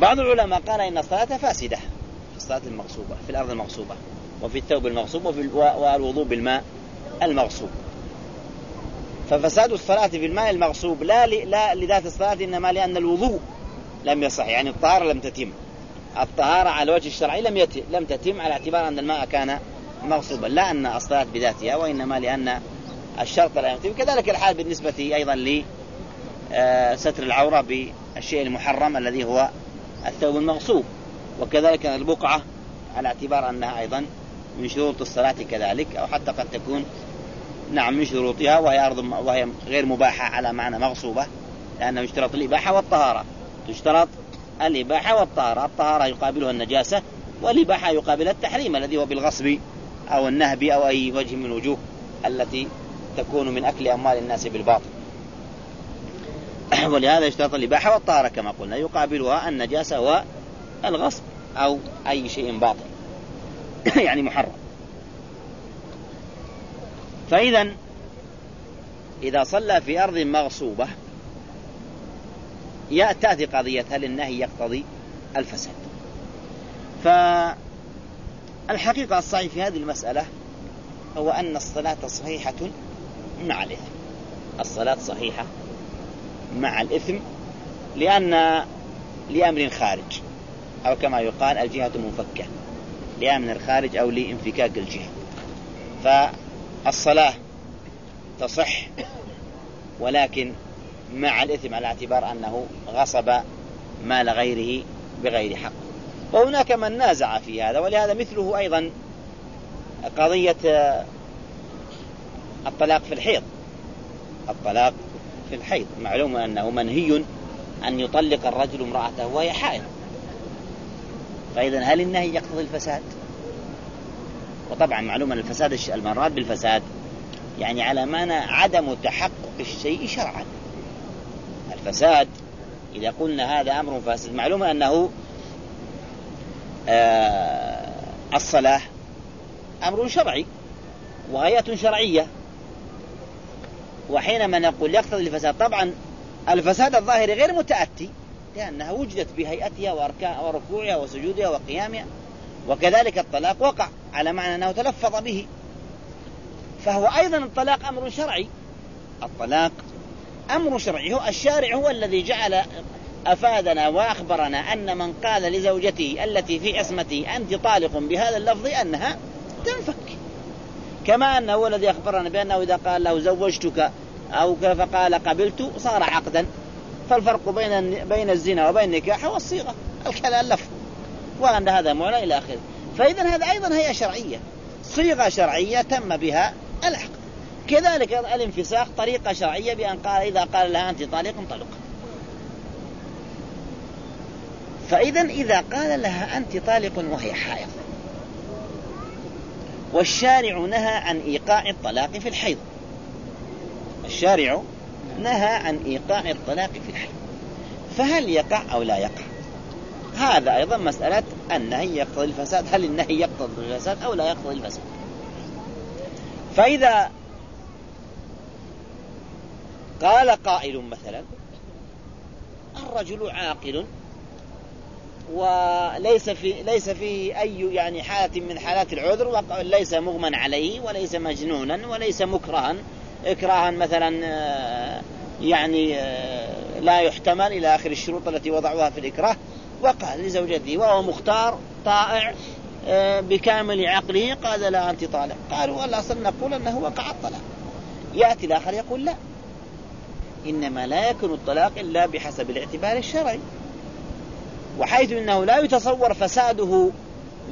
بعض العلماء قال إن الصلاة فاسدة في الصلاة المغصوبة في الأرض المغصوبة وفي الثوب المغصوب وفي والوضوء بالماء المغصوب. ففساد الصلاة في الماء المغصوب لا لا لذات الصلاة إنما لأن الوضوء لم يصح يعني الطهارة لم تتم. الطهارة على الوجه الشرعي لم يتم لم تتم على اعتبار أن الماء كان مغصوبا لا أن الصلاة بذاتها وإنما لأن الشرط لا يتم. كذلك الحال بالنسبة أيضا لستر العورة بالشيء المحرم الذي هو الثوب المغصوب. وكذلك البقعة على اعتبار أنها أيضا من شروط الصلاة كذلك أو حتى قد تكون نعم من شروطها وهي أرض وهي غير مباحة على معنى مغصوبة لأنه يشترط الإباحة والطهارة. تشترط الإباحة والطهارة. الطهارة يقابلها النجاسة والإباحة يقابلها التحريم الذي هو بالغصب أو النهب أو أي وجه من الوجوه التي تكون من أكل أموال الناس بالباطل. ولهذا يشترط الإباحة والطهارة كما قلنا يقابلها النجاسة والغصب أو أي شيء باطل. يعني محرم. فإذا إذا صلى في أرض مغصوبة تأتي قضية هل النهي يقتضي الفساد. فالحقيقة الصحيح في هذه المسألة هو أن الصلاة صحيحة مع الإثم الصلاة صحيحة مع الإثم لأن لأمر خارج أو كما يقال الجهة منفكة لأمر خارج أو لانفكاك الجهة. فالصلاة تصح ولكن مع الإثم على اعتبار أنه غصب مال غيره بغير حق. وهناك من نازع في هذا ولهذا مثله أيضا قضية الطلاق في الحيض. الطلاق في الحيض. معلوم أنه منهي أن يطلق الرجل امرأته وهي حائض. فإذا هل النهي يقتضي الفساد؟ وطبعا معلوم أن الفساد المراد بالفساد يعني على معنى عدم تحقق الشيء شرعا. الفساد إذا قلنا هذا أمر فاسد معلوم أنه آه الصلاة أمر شرعي وغاية شرعية. وحينما نقول يقتضي الفساد طبعا الفساد الظاهري غير متأتي لأنها وجدت بهيئتها وركوعها وسجودها وقيامها وكذلك الطلاق وقع على معنى أنه تلفظ به. فهو أيضا الطلاق أمر شرعي. الطلاق أمر شرعي. هو الشارع هو الذي جعل أفادنا وأخبرنا أن من قال لزوجته التي في عصمته أنت طالق بهذا اللفظ أنها تنفك. كما أنه هو الذي أخبرنا بأنه إذا قال له زوجتك أو فقال قبلت صار عقدا. فالفرق بين بين الزنا وبين النكاح هو الصيغة الكلام اللفظ وأن هذا معنى إلى آخره. فإذا هذا أيضا هي شرعية. صيغة شرعية تم بها العقد. كذلك الانفساخ طريقة شرعية بأن قال إذا قال لها أنت طالق انطلق. فإذا إذا قال لها أنت طالق وهي حائض والشارع نهى عن إيقاع الطلاق في الحيض. الشارع نهى عن إيقاع الطلاق في الحيض. فهل يقع أو لا يقع؟ هذا أيضا مسألة النهي يقتضي الفساد. هل النهي يقتضي الفساد أو لا يقتضي الفساد؟ فإذا قال قائل مثلا الرجل عاقل وليس في ليس فيه أي يعني حالة من حالات العذر ليس مغمى عليه وليس مجنونا وليس مكرها. إكراها مثلا آه، يعني آه، لا يحتمل إلى آخر الشروط التي وضعوها في الإكراه. وقال لزوجته وهو مختار طائع آه، بكامل عقله قال لا أنت طالق. قالوا الاصل نقول أنه وقع الطلاق. يأتي الآخر يقول لا. إنما لا يكون الطلاق إلا بحسب الاعتبار الشرعي. وحيث إنه لا يتصور فساده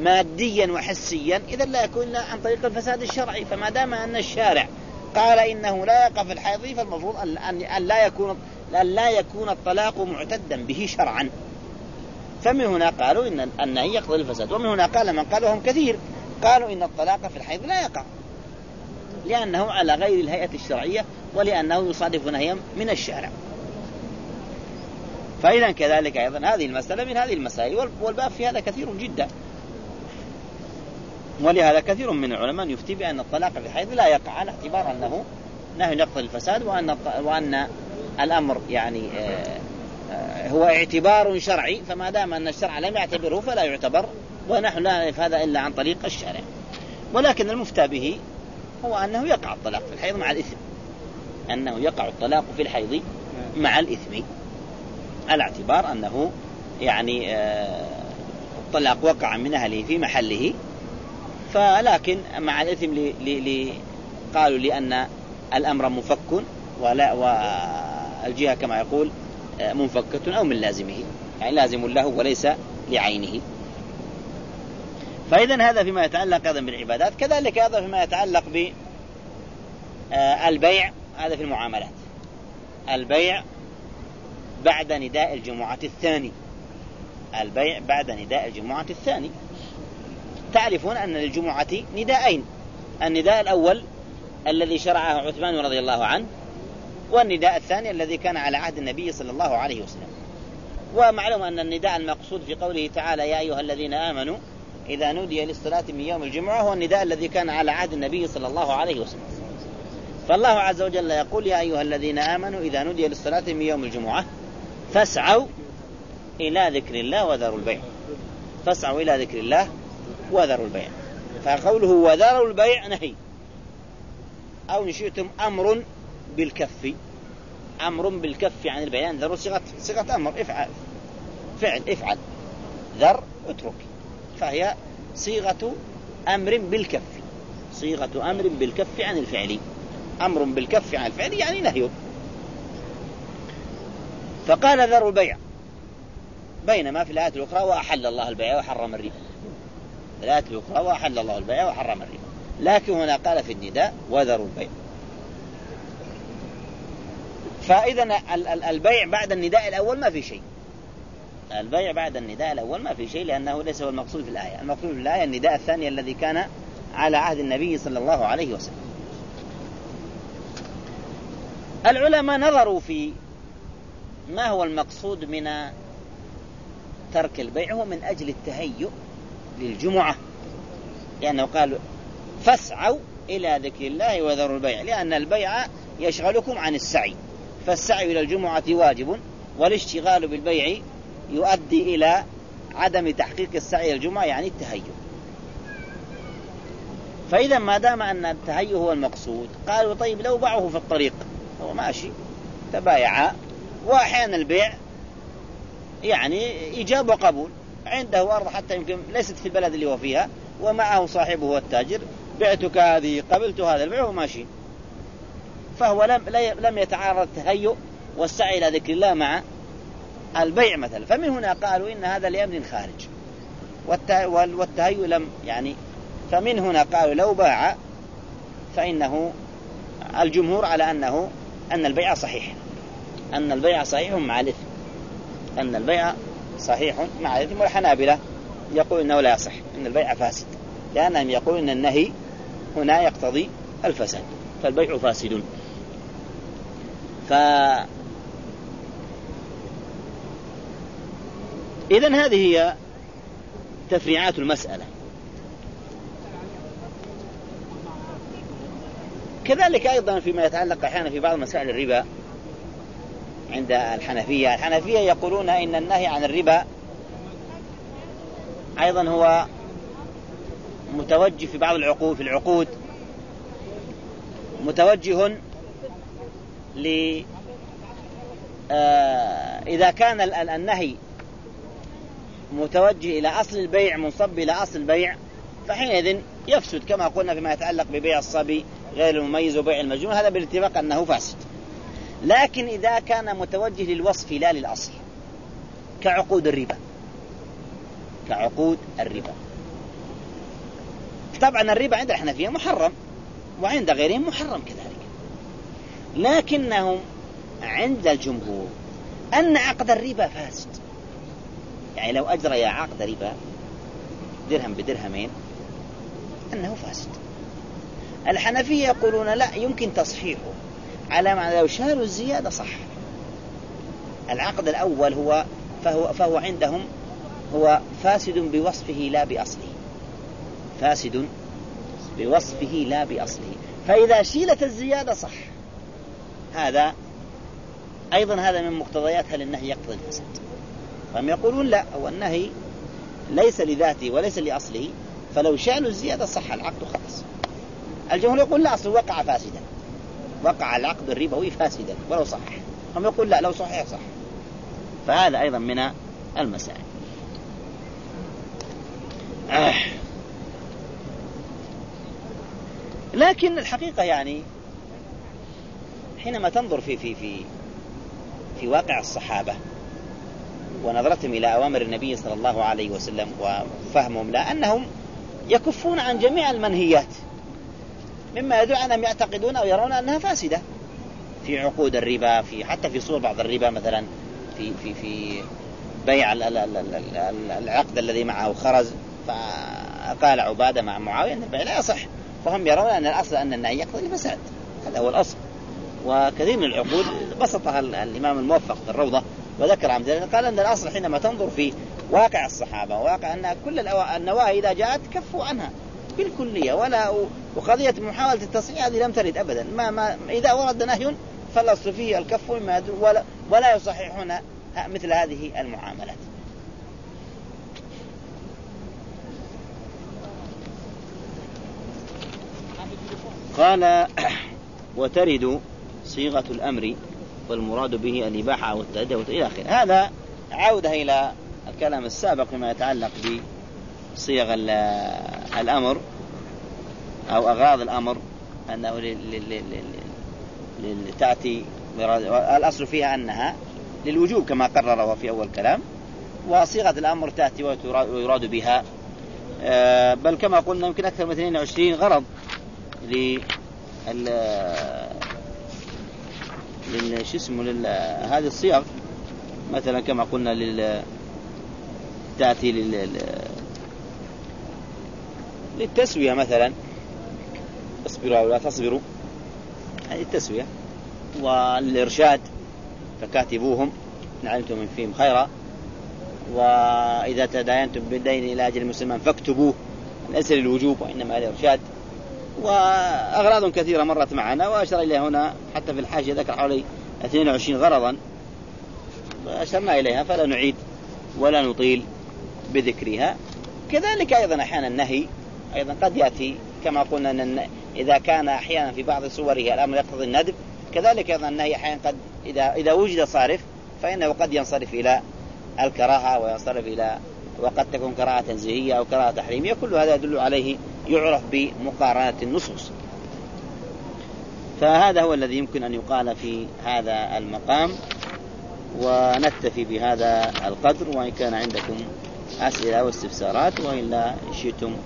ماديا وحسيا اذا لا يكون إلا عن طريق الفساد الشرعي. فما دام أن الشارع قال إنه لا يقع في الحيض فالمفروض ان لا يكون أن لا يكون الطلاق معتدا به شرعا. فمن هنا قالوا ان النهي يقتضي الفساد. ومن هنا قال من قال وهم كثير. قالوا إن الطلاق في الحيض لا يقع. لأنه على غير الهيئة الشرعية ولأنه يصادف نهيا من الشارع. فإذا كذلك أيضا هذه المسألة من هذه المسائل والباب في هذا كثير جدا. ولهذا كثير من العلماء يفتي بأن الطلاق في الحيض لا يقع على اعتبار أنه نهي يقتضي الفساد وأن وأن الأمر يعني آه، آه، هو اعتبار شرعي فما دام أن الشرع لم يعتبره فلا يعتبر ونحن لا نعرف هذا إلا عن طريق الشارع ولكن المفتى به هو أنه يقع الطلاق في الحيض مع الإثم. أنه يقع الطلاق في الحيض مع الإثم. على اعتبار أنه يعني آه، الطلاق وقع من أهله في محله. فلكن مع الإثم لي لي قالوا لأن الأمر مفك ولا والجهة كما يقول آه، منفكة أو من لازمه. يعني لازم له وليس لعينه. فإذا هذا فيما يتعلق أيضا بالعبادات كذلك أيضا فيما يتعلق بالبيع آه، هذا في المعاملات. البيع بعد نداء الجمعة الثاني. البيع بعد نداء الجمعة الثاني. تعرفون أن للجمعة نداءين. النداء الأول الذي شرعه عثمان رضي الله عنه والنداء الثاني الذي كان على عهد النبي صلى الله عليه وسلم. ومعلوم أن النداء المقصود في قوله تعالى يا أيها الذين آمنوا إذا نودي للصلاة من يوم الجمعة هو النداء الذي كان على عهد النبي صلى الله عليه وسلم. فالله عز وجل يقول يا أيها الذين آمنوا إذا نودي للصلاة من يوم الجمعة فاسعوا إلى ذكر الله وذروا البيع. فاسعوا إلى ذكر الله وذروا البيع. فقوله وذروا البيع نهي. أو إن شئتم أمر بالكف. أمر بالكف عن البيع يعني ذروا صيغة صيغة أمر. افعل. فعل افعل. ذر اترك. فهي صيغة أمر بالكف. صيغة أمر بالكف عن الفعل. أمر بالكف عن الفعل يعني نهي. فقال ذر البيع. بينما في الآيات الأخرى وأحل الله البيع وحرم الربا. الآيات الأخرى وأحل الله البيع وحرم الربا. لكن هنا قال في النداء وذروا البيع. فإذا البيع بعد النداء الأول ما في شيء. البيع بعد النداء الأول ما في شيء لأنه ليس هو المقصود في الآية. المقصود في الآية النداء الثاني الذي كان على عهد النبي صلى الله عليه وسلم. العلماء نظروا في ما هو المقصود من ترك البيع؟ هو من أجل التهيؤ للجمعة. لأنه قال فاسعوا إلى ذكر الله وذروا البيع لأن البيع يشغلكم عن السعي. فالسعي إلى الجمعة واجب والاشتغال بالبيع يؤدي إلى عدم تحقيق السعي الجمعة يعني التهيؤ. فإذا ما دام أن التهيؤ هو المقصود قالوا طيب لو باعه في الطريق هو ماشي تبايعا وأحيانا البيع يعني إيجاب وقبول. عنده أرض حتى يمكن ليست في البلد اللي هو فيها ومعه صاحبه التاجر بعتك هذه قبلت هذا البيع وماشي. فهو لم لم يتعارض التهيؤ والسعي إلى ذكر الله مع البيع مثلا. فمن هنا قالوا إن هذا لأمر خارج. والتهيؤ لم يعني فمن هنا قالوا لو باع فإنه الجمهور على انه أن البيع صحيح. أن البيع صحيح مع الإثم. أن البيع صحيح مع الإثم والحنابلة. يقول إنه لا يصح إن البيع فاسد. لأنهم يقولون إن النهي هنا يقتضي الفساد فالبيع فاسد. ف إذا هذه هي تفريعات المسألة. كذلك أيضا فيما يتعلق أحيانا في بعض مسائل الربا عند الحنفية. الحنفية يقولون إن النهي عن الربا أيضا هو متوجه في بعض العقود في العقود متوجه ل آه، إذا كان النهي متوجه إلى أصل البيع منصب إلى أصل البيع فحينئذ يفسد كما قلنا فيما يتعلق ببيع الصبي غير المميز وبيع المجنون. هذا بالاتفاق أنه فاسد. لكن إذا كان متوجه للوصف لا للأصل كعقود الربا. كعقود الربا. طبعا الربا عند الحنفية محرم وعند غيرهم محرم كذلك. لكنهم عند الجمهور أن عقد الربا فاسد. يعني لو أجري عقد ربا درهم بدرهمين أنه فاسد. الحنفية يقولون لا يمكن تصحيحه. على معنى لو شالوا الزيادة صح. العقد الأول هو فهو, فهو عندهم هو فاسد بوصفه لا بأصله. فاسد بوصفه لا بأصله. فإذا شيلت الزيادة صح. هذا أيضا هذا من مقتضيات هل النهي يقتضي الفساد. فهم يقولون لا هو النهي ليس لذاته وليس لأصله. فلو شأنوا الزيادة صح العقد خلاص. الجمهور يقول لا أصل وقع فاسدا. وقع العقد الربوي فاسدا ولو صحح هم يقول لا لو صحيح صح. فهذا أيضا من المسائل. آه. لكن الحقيقة يعني حينما تنظر في في في في واقع الصحابة ونظرتهم إلى أوامر النبي صلى الله عليه وسلم وفهمهم لا أنهم يكفون عن جميع المنهيات. مما يدل أنهم يعتقدون أو يرون أنها فاسدة. في عقود الربا في حتى في صور بعض الربا مثلا في في في بيع العقد الذي معه خرز. فقال عبادة مع معاوية أن البيع لا يصح. فهم يرون أن الأصل أن النهي يقتضي الفساد هذا هو الأصل. وكثير من العقود بسطها الإمام الموفق في الروضة وذكر امثله قال أن الأصل حينما تنظر في واقع الصحابة واقع أن كل النواهي إذا جاءت كفوا عنها بالكلية ولا وقضية محاولة التصحيح هذه لم ترد ابدا. ما, ما إذا ورد نهي فالاصل فيه الكف مما ولا ولا يصححون مثل هذه المعاملات. قال وترد صيغة الأمر والمراد به الإباحة أو التأدية إلى آخره. هذا عودة إلى الكلام السابق فيما يتعلق بصيغ الأمر. أو أغراض الأمر أنه تأتي الأصل فيها أنها للوجوب كما قرر في أول كلام وصيغة الأمر تأتي ويراد بها. آه، بل كما قلنا يمكن أكثر من 22 غرض لل شو اسمه لل... هذه الصيغ. مثلا كما قلنا لل تأتي لل للتسوية مثلا. اصبروا أو لا تصبروا. هذه التسوية. والإرشاد فكاتبوهم إن علمتم من فيهم خيرا. وإذا تداينتم بالدين إلى أجل مسلما فاكتبوه ليس للوجوب وإنما للإرشاد وأغراض كثيرة مرت معنا وأشار إليها هنا حتى في الحاشية ذكر حوالي 22 غرضا. أشرنا إليها فلا نعيد ولا نطيل بذكرها. كذلك أيضا أحيانا النهي أيضا قد يأتي كما قلنا أن إذا كان أحيانا في بعض صوره الأمر يقتضي الندب كذلك أيضا النهي أحيانا قد إذا إذا وجد صارف فإنه قد ينصرف إلى الكراهة وينصرف إلى وقد تكون كراهة تنزيهية أو كراهة تحريمية كل هذا يدل عليه يعرف بمقارنة النصوص. فهذا هو الذي يمكن أن يقال في هذا المقام ونكتفي بهذا القدر وإن كان عندكم أسئلة واستفسارات وإلا شئتم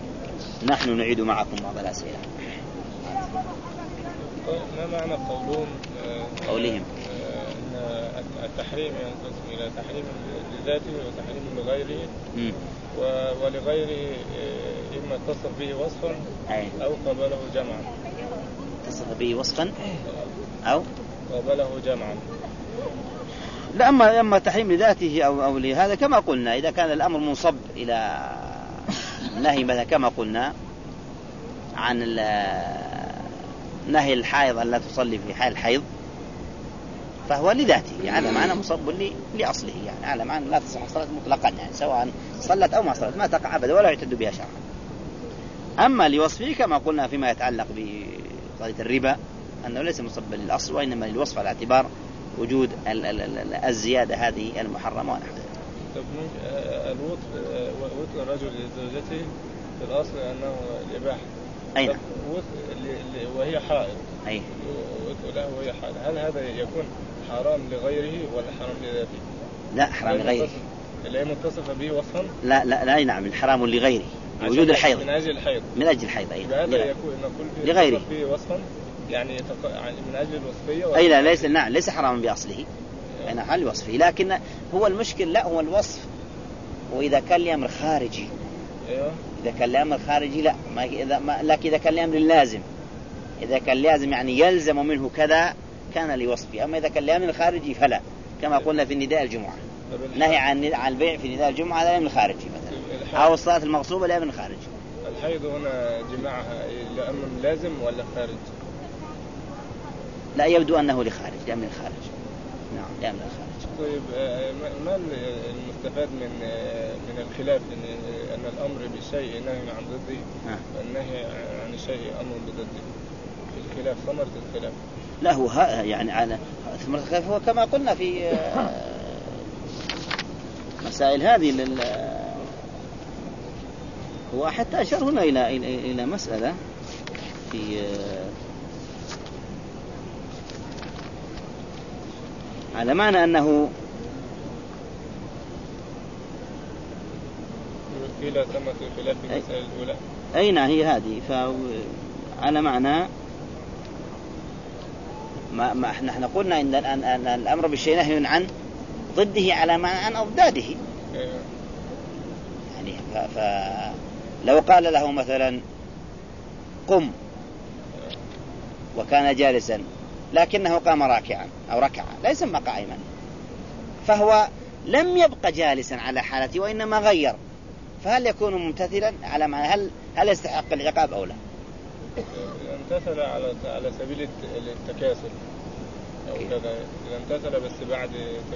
نحن نعيد معكم بعض الأسئلة. ما معنى قولهم؟ قولهم. أن التحريم ينقسم إلى تحريم لذاته وتحريم لغيره. ولغيره إما اتصف به وصفا أو قابله جمعا. اتصف به وصفا أو؟ قابله جمعا. لا أما أما تحريم لذاته أو أو لهذا كما قلنا إذا كان الأمر منصب إلى نهي مثلا كما قلنا عن نهي الحائض أن لا تصلي في حال الحيض فهو لذاته يعني هذا معنى مصب لأصله يعني هذا معنى لا تصح الصلاة مطلقا يعني سواء صلت أو ما صلت ما تقع ابدا ولا يعتد بها شرعا. أما لوصفه كما قلنا فيما يتعلق بقضية الربا أنه ليس مصبا للأصل وإنما للوصف على اعتبار وجود الزيادة هذه المحرمة ونحو ذلك. طب الوطء وطء الرجل لزوجته في الأصل أنه الاباحه. اي نعم. وهي حائض. أي. له وهي حائض، هل هذا يكون حرام لغيره ولا حرام لذاته؟ لا حرام لغيره. اللي هي متصفة به وصفا؟ لا لا لا نعم الحرام لغيره وجود الحيض من أجل الحيض من أجل الحيض أي هذا يكون نقول لغيره به وصفا يعني من أجل الوصفية أي لا ليس نعم ليس حراما بأصله يعني حال وصفه لكن هو المشكل لا هو الوصف وإذا كان لامر خارجي أيوه إذا كان لامر خارجي لا. ما إذا ما لكن إذا كان لامر لازم. إذا كان لازم يعني يلزم منه كذا كان لوصفه. أما إذا كان لأمر خارجي فلا. كما قلنا في النداء الجمعة. نهي عن عن البيع في نداء الجمعة هذا لامر خارجي مثلا. أو الصلاة المغصوبة لأمر خارجي. الحيض هنا جماعها لأمر لازم ولا خارج؟ لا يبدو أنه لخارج لأمر خارج. نعم يملأ الخارج طيب آه، ما- المستفاد من آه، من الخلاف إن أن الأمر بشيء نهي عن ضده آه. والنهي عن شيء أمر بضده في الخلاف ثمرة الخلاف لا هو ها يعني على ثمرة الخلاف هو كما قلنا في آه، مسائل هذه لل هو حتى أشار هنا إلى إلى مسألة في آه، على معنى أنه قيل ثمرة الخلاف في. المسألة الأولى. أين هي هذه؟ فعلى معنى ما, ما إحنا إحنا قلنا ان ان أن الأمر بالشيء نهي عن ضده على معنى عن أضداده. أيوه. يعني ف, ف لو قال له مثلا قم. وكان جالسا. لكنه قام راكعا أو ركع لا يسمى قائما. فهو لم يبق جالسا على حالته وإنما غير. فهل يكون ممتثلا؟ على معنى هل هل يستحق العقاب أو لا؟ امتثل على على سبيل الت- التكاسل كيف؟ كذا. إذا امتثل بس بعد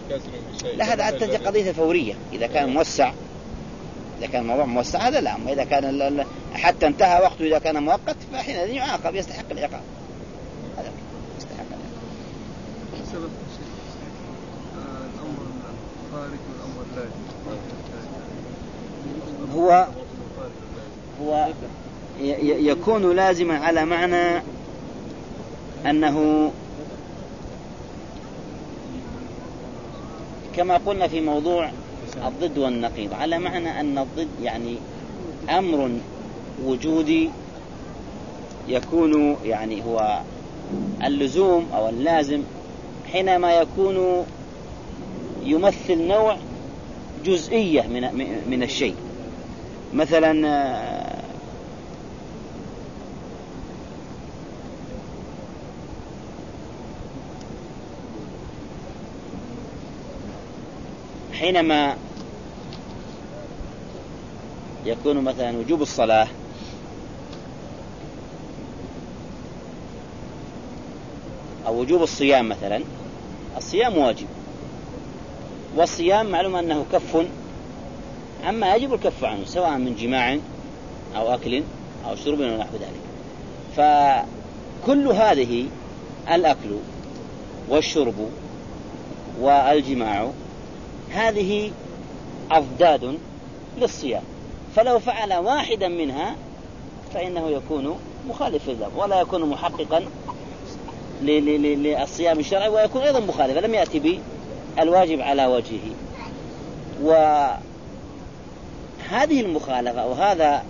تكاسل بشيء. لا هذا الذي- قضية فورية. إذا كان موسع إذا كان الموضوع موسع هذا لا. أما إذا كان حتى انتهى وقته إذا كان مؤقت فحينئذ يعاقب يستحق العقاب هذا يستحق العقاب سبب الأمر الخارج والأمر اللازم هو هو يكون لازما على معنى أنه كما قلنا في موضوع الضد والنقيض على معنى أن الضد يعني أمر وجودي يكون يعني هو اللزوم أو اللازم حينما يكون يمثل نوع جزئية من من الشيء. مثلا حينما يكون مثلا وجوب الصلاة أو وجوب الصيام مثلا الصيام واجب. والصيام معلوم أنه كف. عما يجب الكف عنه سواء من جماع أو أكل أو شرب ونحو ذلك. فكل هذه الأكل والشرب والجماع هذه أضداد للصيام. فلو فعل واحدا منها فإنه يكون مخالف لله ولا يكون محققا للصيام الشرعي ويكون أيضا مخالفا لم يأتي بالواجب على وجهه. وهذه المخالفة أو هذا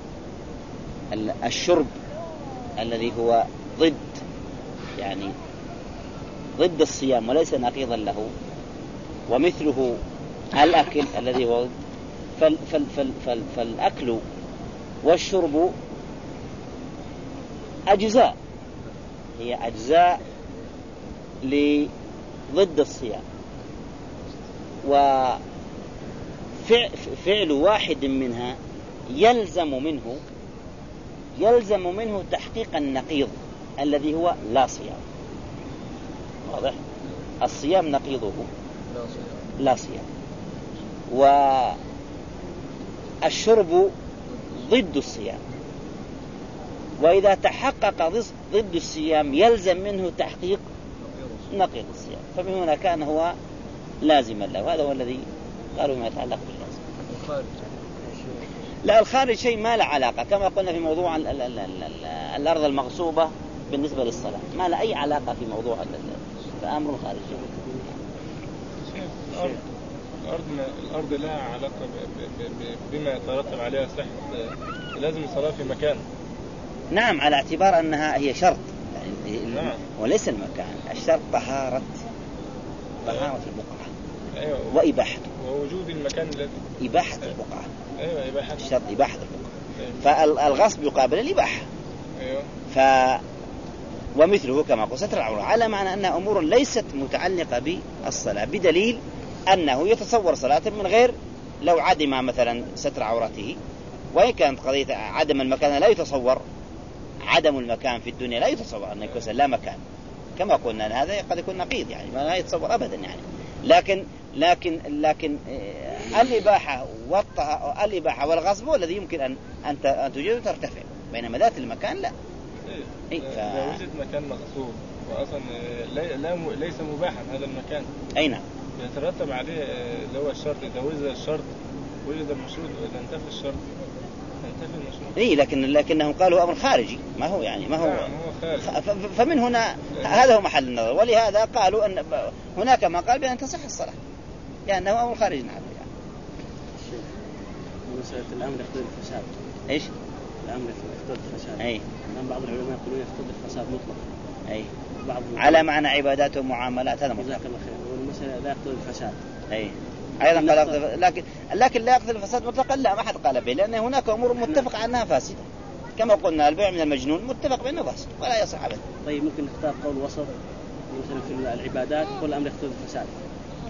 ال- الشرب الذي هو ضد يعني ضد الصيام وليس نقيضا له. ومثله الأكل الذي هو فال فال فال فال فالأكل والشرب أجزاء. هي أجزاء لضد الصيام. وفعل واحد منها يلزم منه يلزم منه تحقيق النقيض الذي هو لا صيام. واضح؟ الصيام نقيضه. لا صيام. لا صيام. والشرب ضد الصيام. وإذا تحقق ضد- ضد الصيام يلزم منه تحقيق نقيض الصيام. فمن هنا كان هو لازما له. وهذا هو الذي قالوا ما يتعلق باللازم الخارج لا الخارج شيء ما له علاقة. كما قلنا في موضوع ال ال ال ال ال الأرض المغصوبة بالنسبة للصلاة. ما له أي علاقة في موضوع فأمر خارجي. الأرض الأرض الأرض لها علاقة بما يترتب عليها صحة لازم الصلاة في مكان. نعم على اعتبار أنها هي شرط. وليس المكان الشرط طهارة طهارة البقعة. أيوة. وإباحته ووجود المكان الذي إباحة البقعة. أيوة إباحة. الشرط إباحة البقعة. أيوة. فالغصب يقابل الإباحة. أيوة. ف ومثله كما قلت ستر العورة على معنى أنها أمور ليست متعلقة بالصلاة بدليل أنه يتصور صلاة من غير لو عدم مثلا ستر عورته. وإن كانت قضية عدم المكان لا يتصور. عدم المكان في الدنيا لا يتصور أن يكون لا مكان. كما قلنا أن هذا قد يكون نقيض يعني ما لا يتصور أبدا يعني. لكن لكن لكن آه، الإباحة والطه الإباحة والغصب هو الذي يمكن أن أن ت- أن توجد وترتفع. بينما ذات المكان لا. إيه. ف- إذا وجد مكان مغصوب وأصلا آه، لا لا ليس مباحا هذا المكان. أي نعم. يترتب عليه آه، اللي هو الشرط إذا وجد الشرط وجد المشروط وإذا انتفى الشرط. اي لكن لكنهم قالوا أمر خارجي. ما هو يعني ما هو نعم فمن هنا هذا هو محل النظر. ولهذا قالوا ان هناك ما قال بأن تصح الصلاة. لأنه أمر خارج عنه يعني. مسألة الأمر يقتضي الفساد. إيش؟ الأمر يقتضي الفساد. أي. الآن بعض العلماء يقولون يقتضي الفساد مطلقا أي. بعض على معنى عبادات ومعاملات هذا مطلق. جزاك الله خير. والمسألة لا يقتضي الفساد. أي. أيضا قال لكن لكن لا يقتضي الفساد مطلقا لا ما حد قال به لأن هناك أمور متفق عنها فاسدة. كما قلنا البيع من المجنون متفق بأنه فاسد ولا يصح ابدا. طيب ممكن نختار قول وسط؟ مثلا في العبادات كل الأمر يقتضي الفساد.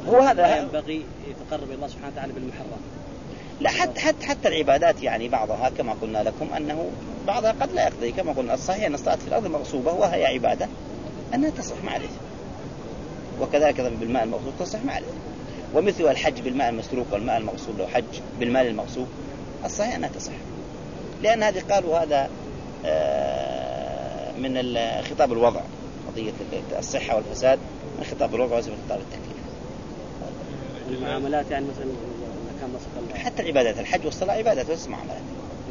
هو لا هذا ينبغي يتقرب الله سبحانه وتعالى بالمحرم. لا حتى حتى حتى العبادات يعني بعضها كما قلنا لكم أنه بعضها قد لا يقضي. كما قلنا الصحيح أن الصلاة في الأرض مغصوبة وهي عبادة أنها تصح مع الاثم وكذلك بالماء المغصوب تصح مع الاثم ومثل الحج بالماء المسروق والماء المغصوب لو حج بالمال المغصوب الصحيح أنها تصح. لأن هذه قالوا هذا آه، من خطاب الوضع قضية الصحة والفساد من خطاب الوضع وليس من خطاب التكليف. المعاملات يعني مثلا كان مسك الله. حتى العبادات الحج والصلاة عبادات وليس معاملات.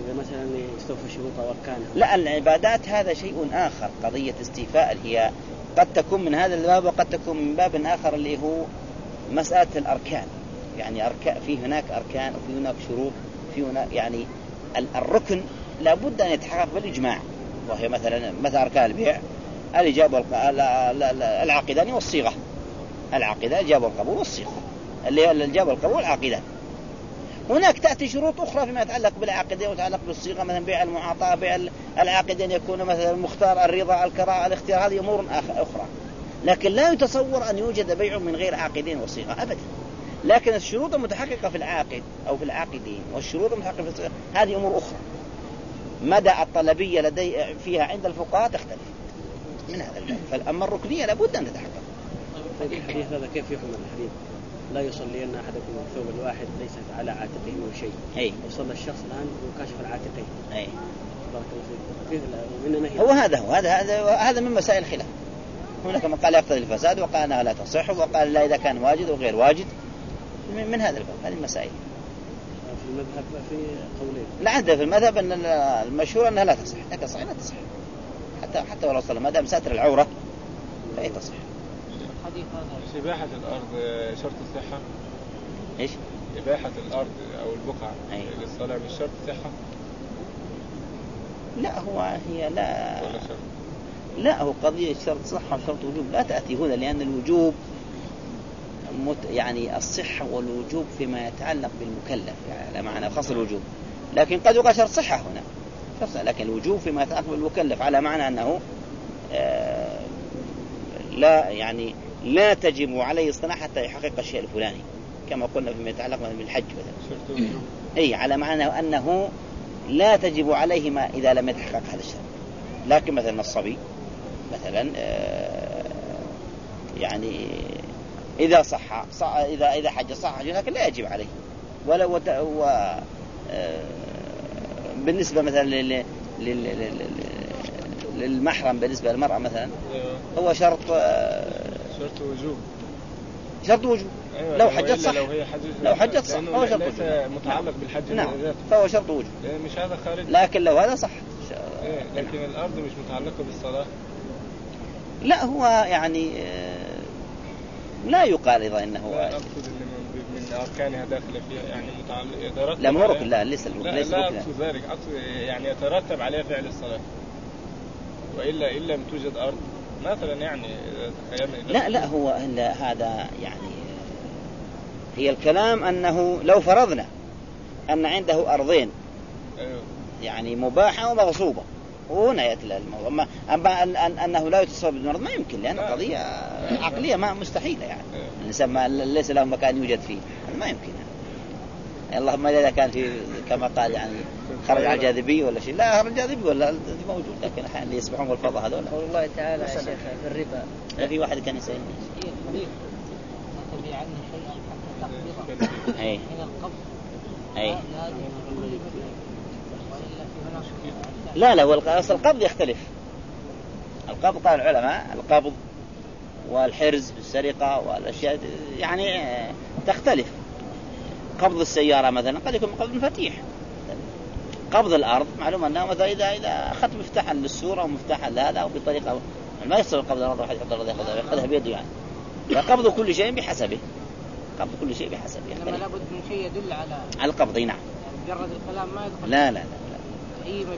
إذا مثلا يستوفي شروطها وأركانها لا العبادات هذا شيء آخر قضية استيفاء اللي هي قد تكون من هذا الباب وقد تكون من باب آخر اللي هو مسألة الأركان. يعني أركان في هناك أركان وفي هناك شروط في هناك يعني ال- الركن لابد أن يتحقق بالإجماع. وهي مثلا مثل أركان البيع الإجابة والق- ال- ال- ال- العقدان والصيغة. العقدان الإجابة والقبول والصيغة. اللي هي الإجابة والقبول والعقدان هناك تأتي شروط أخرى فيما يتعلق بالعقدين ويتعلق بالصيغة مثلا بيع المعاطاة بيع العقدين يكون مثلا المختار الرضا الكراهة الاختيار هذه أمور أخرى. لكن لا يتصور أن يوجد بيع من غير عاقدين وصيغة أبدا. لكن الشروط المتحققة في العاقد أو في العاقدين والشروط المتحققة في الصيغة هذه أمور أخرى. مدى الطلبية لدي فيها عند الفقهاء تختلف من هذا الباب. فالأما الركنية لابد أن تتحقق. طيب الحديث هذا كيف يحمل الحديث؟ لا يصلين أحدكم الثوب الواحد ليس على عاتقه من شيء. أي. وصلى الشخص الآن وكاشف العاتقين. أي. بارك الله فيك. هو هذا هو. هذا هذا هذا من مسائل الخلاف. هناك من قال يقتضي الفساد وقال انها لا تصح وقال لا إذا كان واجد وغير واجد. من, من هذا الباب هذه المسائل. في المذهب في قولين. لا عندنا في المذهب أن المشهور أنها لا تصح. لكن صحيح لا تصح. حتى حتى ولو صلى ما دام ساتر العورة فهي تصح. الحديث هذا مش إباحة الأرض شرط الصحة إيش؟ إباحة الأرض أو البقعة أي. للصلاة مش شرط صحة؟ لا هو هي لا. ولا شرط. لا هو قضية شرط صحة وشرط وجوب. لا تأتي هنا لأن الوجوب مت يعني الصحة والوجوب فيما يتعلق بالمكلف يعني على معنى خاص الوجوب. لكن قد يقال شرط صحة هنا شرط صحة. لكن الوجوب فيما يتعلق بالمكلف على معنى أنه آه، لا يعني لا تجب عليه الصلاة حتى يحقق الشيء الفلاني كما قلنا فيما يتعلق بالحج مثلا. وجوب. اي على معنى أنه لا تجب عليه ما إذا لم يتحقق هذا الشرط. لكن مثلا الصبي مثلا آه، يعني إذا صح, صح إذا إذا حج صح حج لكن لا يجب عليه ولا. و... آه، بالنسبة مثلا لل... لل... لل... للمحرم بالنسبة للمرأة مثلا أيوة. هو شرط آه، شرط وجوب شرط وجوب أيوة لو حجت صح. لو هي حجت لو حجت صح، هو شرط وجوب. متعلق بالحج نعم. فهو شرط وجوب مش هذا خارج لكن لو هذا صح إيه، لكن الأرض مش متعلقة بالصلاة لا هو يعني آه، لا يقال أيضا إنه إن من, أركانها داخلة فيها يعني متعلق يترتب لا مو ركن لا ليس الركن لا ليس لا ركنا أقصد ذلك أقصد يعني يترتب عليها فعل الصلاة. وإلا إن لم توجد أرض مثلا يعني تخيلنا لا لا هو إلا هذا يعني هي الكلام أنه لو فرضنا أن عنده أرضين أيوه. يعني مباحة ومغصوبة. وهنا ياتي الموضوع. اما أما أن- أن- أنه لا يتصور بالمرض ما يمكن لأن لا. قضية عقلية ما مستحيلة يعني. أيوه. الإنسان ما ليس له مكان يوجد فيه. هذا ما يمكن. يعني. اللهم إذا كان في كما قال يعني خرج على الجاذبية ولا شيء. لا خرج الجاذبية ولا موجود لكن أحيانا اللي يسبحون بالفضاء هذول. قول الله تعالى يا شيخ في الربا. في واحد كان يسالني إيه، تشتري عنه شيئا حتى تقبضه من القبض اي لا لا أصل القبض يختلف. القبض قال العلماء القبض والحرز بالسرقة والأشياء يعني آه، تختلف. قبض السيارة مثلا قد يكون قبض مفاتيح. قبض الأرض معلوم أنه مثلا إذا إذا أخذت مفتاحا للسورة أو مفتاحا لهذا أو بطريقة ما يصير قبض الأرض واحد يحط الأرض ياخذها ياخذها بيده يعني. فقبض كل شيء بحسبه. قبض كل شيء بحسبه يختلف. لابد من شيء يدل على على القبض أي نعم. يعني مجرد الكلام ما يدخل. لا لا لا, لا. أي مبيع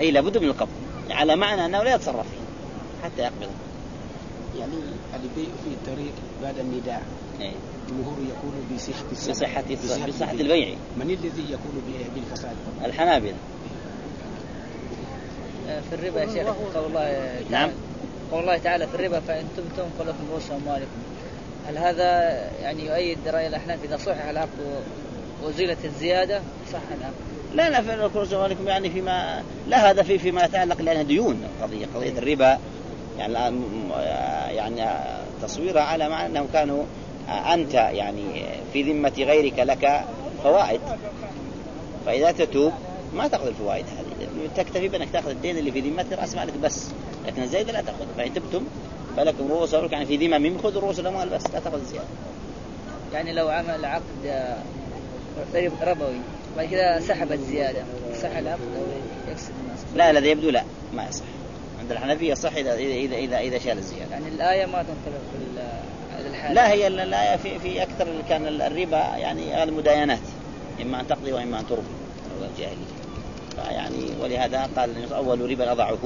أي لابد من القبض على معنى أنه لا يتصرف فيه حتى يقبض. يعني البيع في الطريق بعد النداء. إيه. الجمهور يقول بصحة الصلاة بصحة بصحة البيع. من الذي يقول بالفساد؟ الحنابلة. في الربا يا شيخ قول الله تعالى. نعم. قول الله تعالى في الربا فإن تبتم فلكم رؤوس أموالكم. هل هذا يعني يؤيد رأي الأحناف إذا صحح العقد و- وزيلت الزيادة؟ صح العقد لا لا في الكروس عليكم يعني فيما لا هذا في فيما يتعلق لأنها ديون القضية قضية الربا. يعني يعني تصويرها على معنى أنهم كانوا أنت يعني في ذمة غيرك لك فوائد. فإذا تتوب ما تأخذ الفوائد هذه. تكتفي بأنك تأخذ الدين اللي في ذمتك رأس مالك بس. لكن الزايدة لا تأخذ. فإن تبتم فلكم رؤوس يعني في ذممهم خذوا رؤوس الأموال بس لا تأخذ الزيادة يعني لو عمل عقد آه، رب- ربوي بعد كذا سحب الزيادة صح العقد أو يكسب الناس. لا الذي يبدو لا ما يصح. عند الحنفية صح إذا إذا إذا إذا شال الزيادة. يعني الآية ما تنطبق في ال- على الحال لا هي ال- الآية في في أكثر اللي كان الربا يعني المداينات إما أن تقضي وإما أن تربي. الجاهلية. فيعني ولهذا قال النبي أول ربا أضعه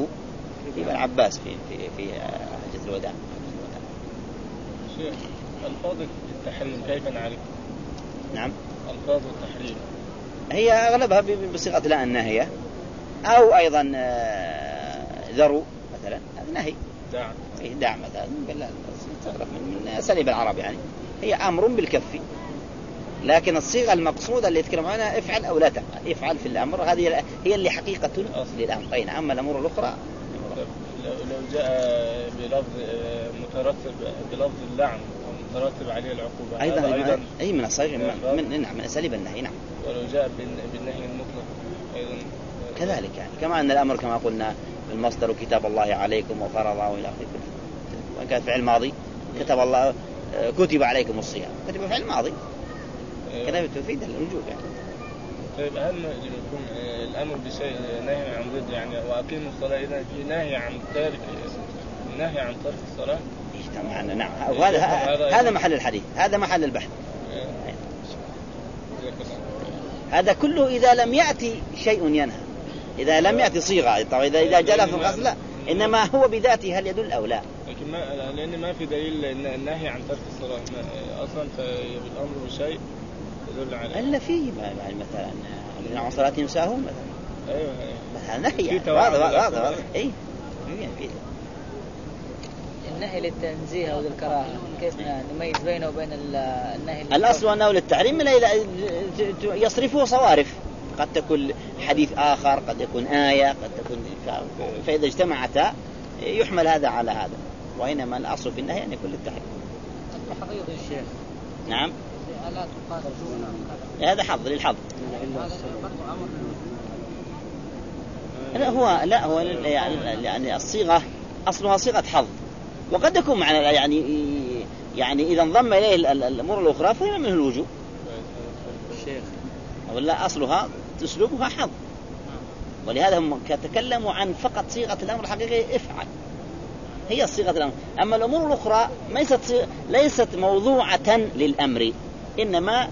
ربا العباس في في في حجة الوداع. شيخ الفاظ التحريم كيف نعرف؟ نعم. الفاظ التحريم. هي أغلبها بصيغة لا الناهية. أو أيضا آه، ذروا مثلا هذا نهي. دع إيه دع مثلا. من من اساليب العرب يعني. هي أمر بالكف. لكن الصيغة المقصودة اللي يتكلم عنها افعل أو لا تفعل. افعل في الأمر. هذه هي اللي نعم أما الأمور الأخرى؟ طب لو لو جاء بلفظ آه، مترتب بلفظ اللعن ومترتب عليه العقوبة. أيضا أيضا. أي من الصيغ من, من نعم من اساليب النهي نعم. ولو جاء بالن- بالنهي المطلق أيضا. كذلك يعني. كما أن الأمر كما قلنا المصدر كتاب الله عليكم وفرضه إلى آخره. وإن كان فعل ماضي كتب الله آه، كتب عليكم الصيام. كتب فعل ماضي. آه، كذا تفيد الوجوب يعني. طيب هل يكون آه، الأمر بشيء نهي عن ضد يعني وأقيموا الصلاة إذا في نهي عن ترك نهي عن ترك الصلاة. طبعا نعم. وهذا هذا- هذا محل الحديث. هذا محل البحث. هذا كله إذا لم يأتي شيء ينهى. إذا لم يأتي صيغة. طبعا إذا إذا جاء لفظ لا. إنما هو بذاته هل يدل أو لا؟ لكن ما لأن ما في دليل إن النهي عن ترك الصلاة أصلا فالأمر بشيء يدل على إلا فيه يعني مثلا الذين عن صلاتهم ساهون مثلا. أيوه أيوه. مثلا نهي. واضح واضح. واضح. إي يعني في النهي للتنزيه أو للكراهة كيف نميز بينه وبين ال- النهي؟ الأصل أنه للتحريم لا- يصرفه صوارف. قد تكون حديث آخر قد يكون آية قد تكون ف- فإذا اجتمعتا يحمل هذا على هذا. وإنما الأصل في النهي أن يكون للتحريم التحضيض الشيخ نعم. ألا تقاتلون كذا هذا حظ للحظ. لا هو لا هو يعني, يعني الصيغه أصلها صيغة حظ. وقد يكون معنى يعني يعني إذا انضم إليه ال- ال- الأمور الأخرى فهي منه الوجوب. الشيخ ولا أصلها أسلوبها حظ. ولهذا هم تكلموا عن فقط صيغة الأمر الحقيقي افعل. هي صيغة الأمر. أما الأمور الأخرى ليست ليست موضوعة للأمر إنما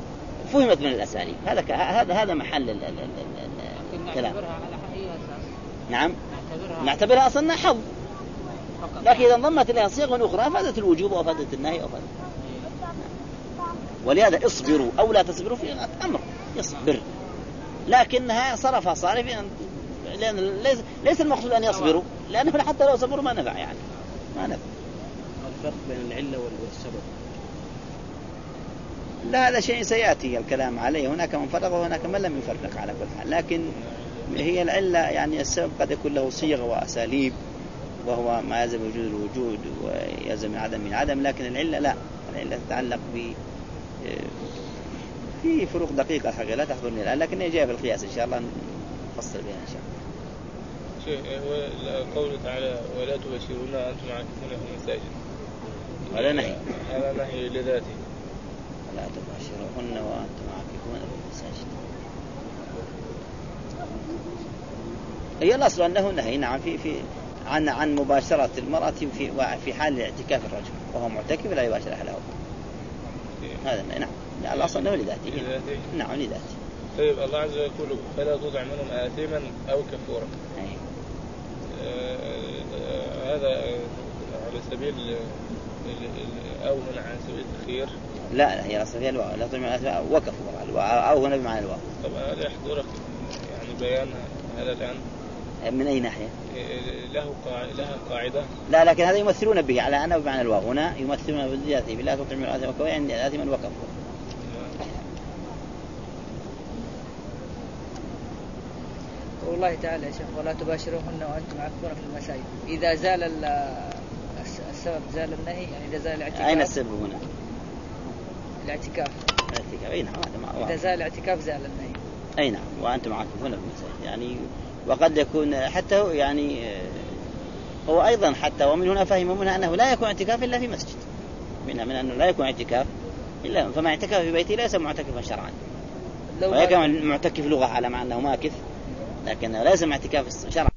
فهمت من الأساليب. هذا هذا هذا محل ال- ال- ال- ال- لكن الكلام؟ نعم. نعتبرها أصلا حظ. لكن إذا انضمت إليها صيغ أخرى افادت الوجوب وافادت النهي وافادت ولهذا اصبروا أو لا تصبروا في أمر. اصبر لكنها صرفها صارف لأن ليس ليس المقصود أن يصبروا. لأنه حتى لو صبروا ما نفع يعني. ما نفع. الفرق بين العلة وال- والسبب لا هذا شيء سيأتي الكلام عليه. هناك من فرق وهناك من لم يفرق على كل حال. لكن هي العلة يعني السبب قد يكون له صيغ وأساليب. وهو ما يلزم وجود الوجود ويلزم من عدم من عدم لكن العلة لا. العلة تتعلق ب في فروق دقيقة الحقيقة لا تحضرني الآن لكن جاء في القياس إن شاء الله نفصل بها إن شاء الله. شيء هو قوله تعالى ولا تبشرون أنتم عاكفون في المساجد. هذا نهي. هذا نهي لذاته. ولا تباشروهن وأنتم عاكفون في المساجد. هي الأصل أنه نهي نعم في في عن عن مباشرة المرأة في في حال اعتكاف الرجل وهو معتكف لا يباشر أهله. هذا نعم. لا الأصل أنه لذاته. لذاته نعم لذاته. طيب الله عز وجل يقول فلا تطع منهم آثما أو كفورا. أي. آه، آه، هذا على سبيل أو هنا على سبيل التخيير. لا لا هي الأصل فيها الواو لا تطعم الأثم وكفوا الواو أو هنا بمعنى الواو طب هل يحضرك يعني بيان هذا الآن؟ من أي ناحية؟ له قاع... لها قاعدة. لا لكن هذا يمثلون به. على أنه بمعنى الواو هنا يمثلون بذاته لا تطعم الأثم وكفوا يعني آثما وكفوا والله تعالى يا شيخ ولا تباشروهن وأنتم عاكفون في المساجد. إذا زال ال- الس- السبب زال النهي يعني إذا زال الاعتكاف. أين السبب هنا؟ الاعتكاف. الاعتكاف. أي نعم هذا ما- إذا زال الاعتكاف زال النهي. أي نعم وأنتم عاكفون في المساجد. يعني وقد يكون حتى يعني آه، هو أيضا حتى ومن هنا فهموا منها أنه لا يكون اعتكاف إلا في مسجد. منها من أنه لا يكون اعتكاف إلا فما اعتكف في بيته ليس معتكفا شرعا. لو ويكون معتكف لغة على معنى أنه ماكث لكن ليس اعتكاف شرعا.